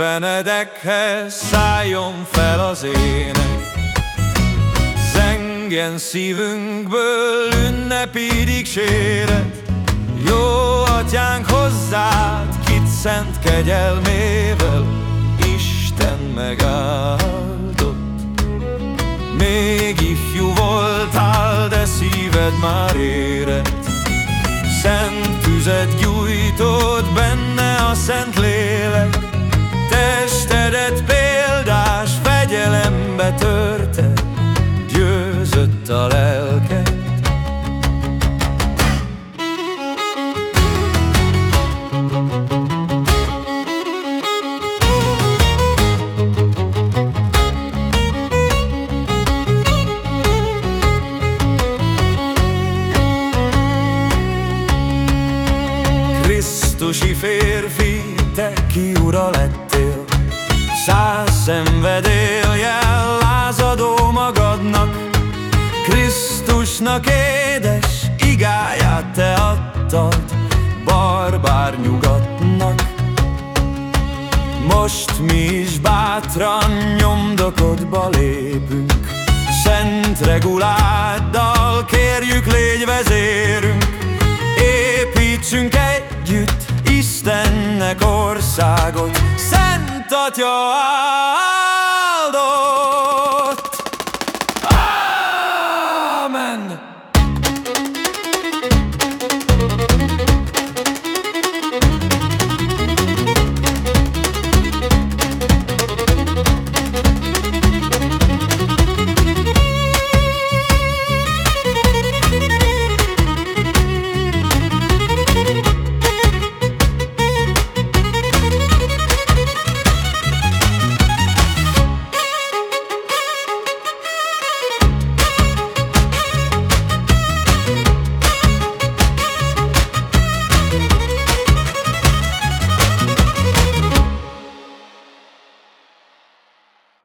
Benedekhez szálljon fel az ének. Zengjen szívünkből ünnepi dicséret Jó atyánk hozzád, kit szent kegyelmével Isten megáldott. Még ifjú voltál, de szíved már érett. Szent tüzet gyújtott fegyelembe törte Győzött a lelked Krisztusi férfi, te ki ura lettél Száz szenvedélyel Krisztusnak édes igáját te adtad Barbár nyugatnak. Most mi is bátran nyomdokodba lépünk Szent reguláddal kérjük légy vezérünk. Építsünk együtt Istennek országot Szent Atya áldott man.